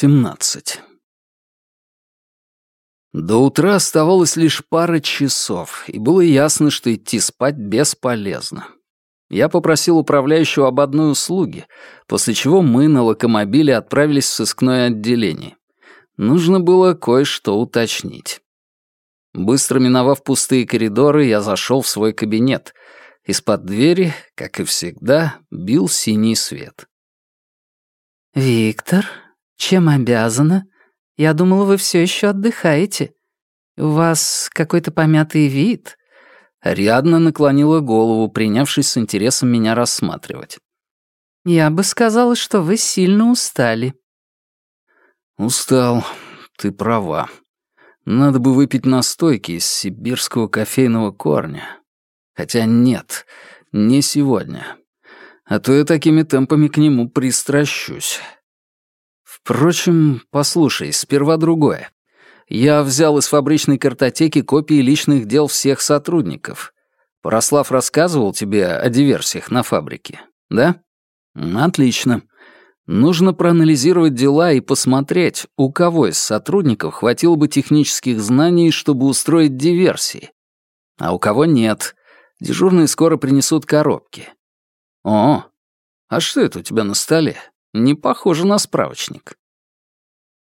17. До утра оставалось лишь пара часов, и было ясно, что идти спать бесполезно. Я попросил управляющего об одной услуге, после чего мы на локомобиле отправились в сыскное отделение. Нужно было кое-что уточнить. Быстро миновав пустые коридоры, я зашел в свой кабинет. Из-под двери, как и всегда, бил синий свет. «Виктор, чем обязана? Я думала, вы все еще отдыхаете. У вас какой-то помятый вид». Рядно наклонила голову, принявшись с интересом меня рассматривать. «Я бы сказала, что вы сильно устали». «Устал. Ты права. Надо бы выпить настойки из сибирского кофейного корня. Хотя нет, не сегодня а то я такими темпами к нему пристращусь. Впрочем, послушай, сперва другое. Я взял из фабричной картотеки копии личных дел всех сотрудников. Порослав рассказывал тебе о диверсиях на фабрике, да? Отлично. Нужно проанализировать дела и посмотреть, у кого из сотрудников хватило бы технических знаний, чтобы устроить диверсии. А у кого нет. Дежурные скоро принесут коробки. «О, а что это у тебя на столе? Не похоже на справочник».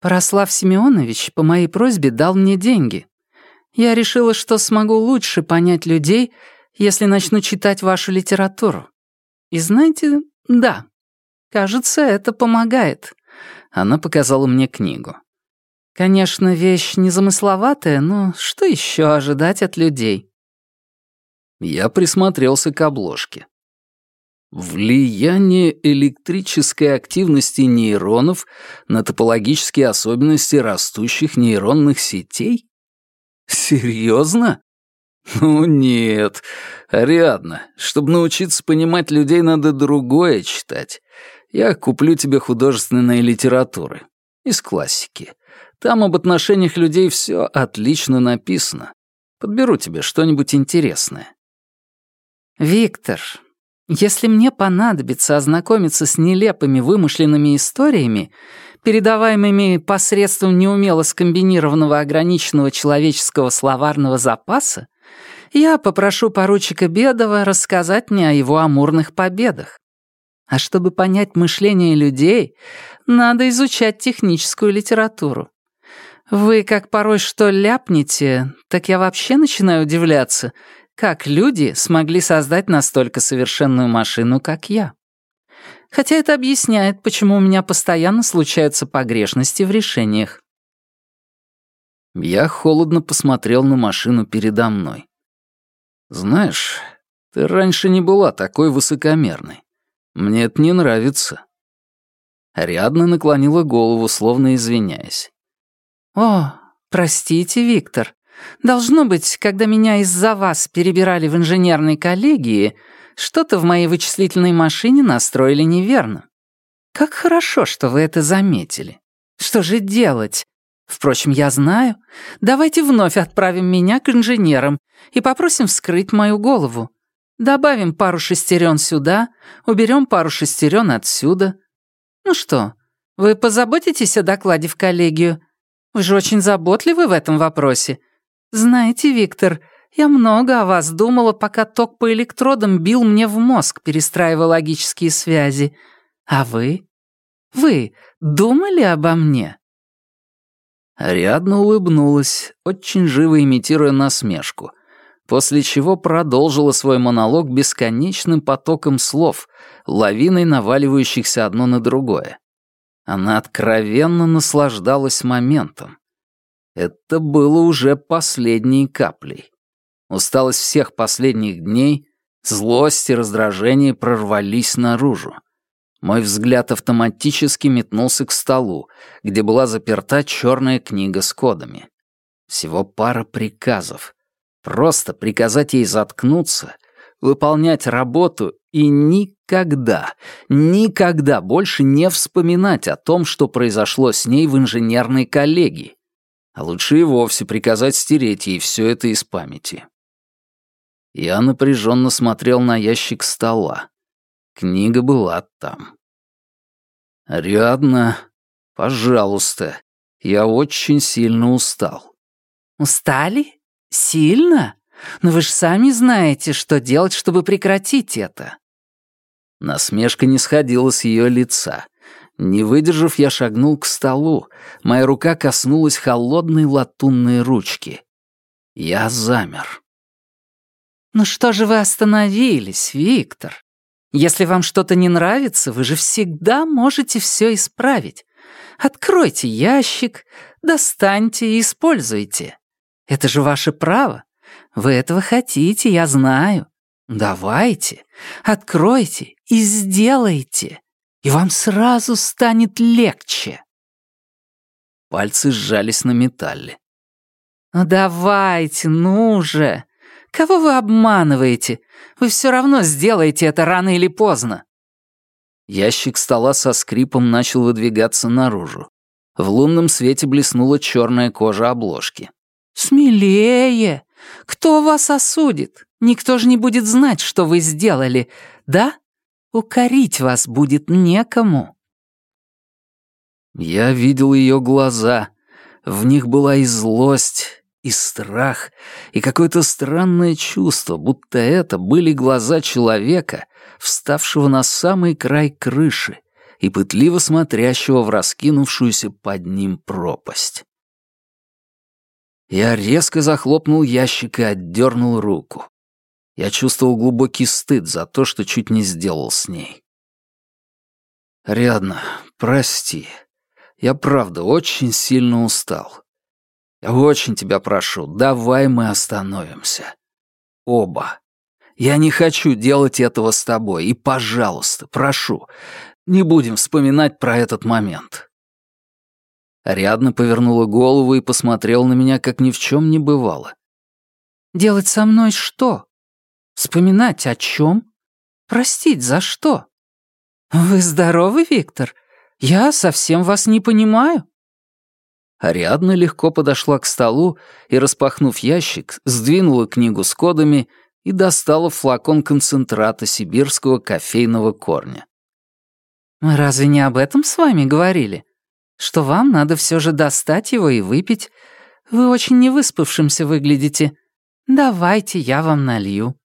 «Порослав Семенович по моей просьбе дал мне деньги. Я решила, что смогу лучше понять людей, если начну читать вашу литературу. И знаете, да, кажется, это помогает». Она показала мне книгу. Конечно, вещь незамысловатая, но что еще ожидать от людей? Я присмотрелся к обложке. Влияние электрической активности нейронов на топологические особенности растущих нейронных сетей? Серьезно? Ну нет, Ариадна, чтобы научиться понимать людей, надо другое читать. Я куплю тебе художественной литературы. Из классики. Там об отношениях людей все отлично написано. Подберу тебе что-нибудь интересное. «Виктор, если мне понадобится ознакомиться с нелепыми вымышленными историями, передаваемыми посредством неумело скомбинированного ограниченного человеческого словарного запаса, я попрошу поручика Бедова рассказать мне о его амурных победах. А чтобы понять мышление людей, надо изучать техническую литературу. Вы как порой что ляпнете, так я вообще начинаю удивляться, как люди смогли создать настолько совершенную машину, как я? Хотя это объясняет, почему у меня постоянно случаются погрешности в решениях. Я холодно посмотрел на машину передо мной. «Знаешь, ты раньше не была такой высокомерной. Мне это не нравится». Рядно наклонила голову, словно извиняясь. «О, простите, Виктор. Должно быть, когда меня из-за вас перебирали в инженерной коллегии, что-то в моей вычислительной машине настроили неверно. Как хорошо, что вы это заметили. Что же делать? Впрочем, я знаю. Давайте вновь отправим меня к инженерам и попросим вскрыть мою голову. Добавим пару шестерен сюда, уберем пару шестерен отсюда. Ну что, вы позаботитесь о докладе в коллегию? Вы же очень заботливы в этом вопросе. «Знаете, Виктор, я много о вас думала, пока ток по электродам бил мне в мозг, перестраивая логические связи. А вы? Вы думали обо мне?» Ариадна улыбнулась, очень живо имитируя насмешку, после чего продолжила свой монолог бесконечным потоком слов, лавиной наваливающихся одно на другое. Она откровенно наслаждалась моментом. Это было уже последней каплей. Усталость всех последних дней, злость и раздражение прорвались наружу. Мой взгляд автоматически метнулся к столу, где была заперта черная книга с кодами. Всего пара приказов. Просто приказать ей заткнуться, выполнять работу и никогда, никогда больше не вспоминать о том, что произошло с ней в инженерной коллегии. А лучше и вовсе приказать стереть ей все это из памяти. Я напряженно смотрел на ящик стола. Книга была там. «Ариадна, «Пожалуйста. Я очень сильно устал». «Устали? Сильно? Но вы же сами знаете, что делать, чтобы прекратить это». Насмешка не сходила с ее лица. Не выдержав, я шагнул к столу. Моя рука коснулась холодной латунной ручки. Я замер. «Ну что же вы остановились, Виктор? Если вам что-то не нравится, вы же всегда можете все исправить. Откройте ящик, достаньте и используйте. Это же ваше право. Вы этого хотите, я знаю. Давайте, откройте и сделайте, и вам сразу станет легче. Пальцы сжались на металле. «Ну давайте, ну же! Кого вы обманываете? Вы все равно сделаете это рано или поздно». Ящик стола со скрипом начал выдвигаться наружу. В лунном свете блеснула черная кожа обложки. «Смелее! Кто вас осудит? Никто же не будет знать, что вы сделали, да? Укорить вас будет некому». Я видел ее глаза. В них была и злость, и страх, и какое-то странное чувство, будто это были глаза человека, вставшего на самый край крыши и пытливо смотрящего в раскинувшуюся под ним пропасть. Я резко захлопнул ящик и отдернул руку. Я чувствовал глубокий стыд за то, что чуть не сделал с ней. «Рядно, прости. Я правда очень сильно устал. Я очень тебя прошу, давай мы остановимся. Оба. Я не хочу делать этого с тобой, и, пожалуйста, прошу, не будем вспоминать про этот момент». Рядно повернула голову и посмотрела на меня, как ни в чем не бывало. «Делать со мной что? Вспоминать о чем? Простить за что? Вы здоровы, Виктор? Я совсем вас не понимаю». Ариадна легко подошла к столу и, распахнув ящик, сдвинула книгу с кодами и достала флакон концентрата сибирского кофейного корня. «Мы разве не об этом с вами говорили? Что вам надо все же достать его и выпить? Вы очень невыспавшимся выглядите. Давайте я вам налью.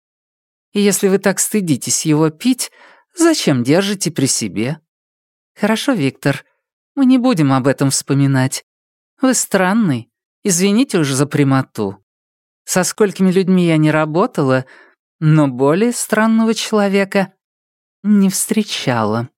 И если вы так стыдитесь его пить, зачем держите при себе? Хорошо, Виктор, мы не будем об этом вспоминать. Вы странный. Извините уж за прямоту. Со сколькими людьми я не работала, но более странного человека не встречала.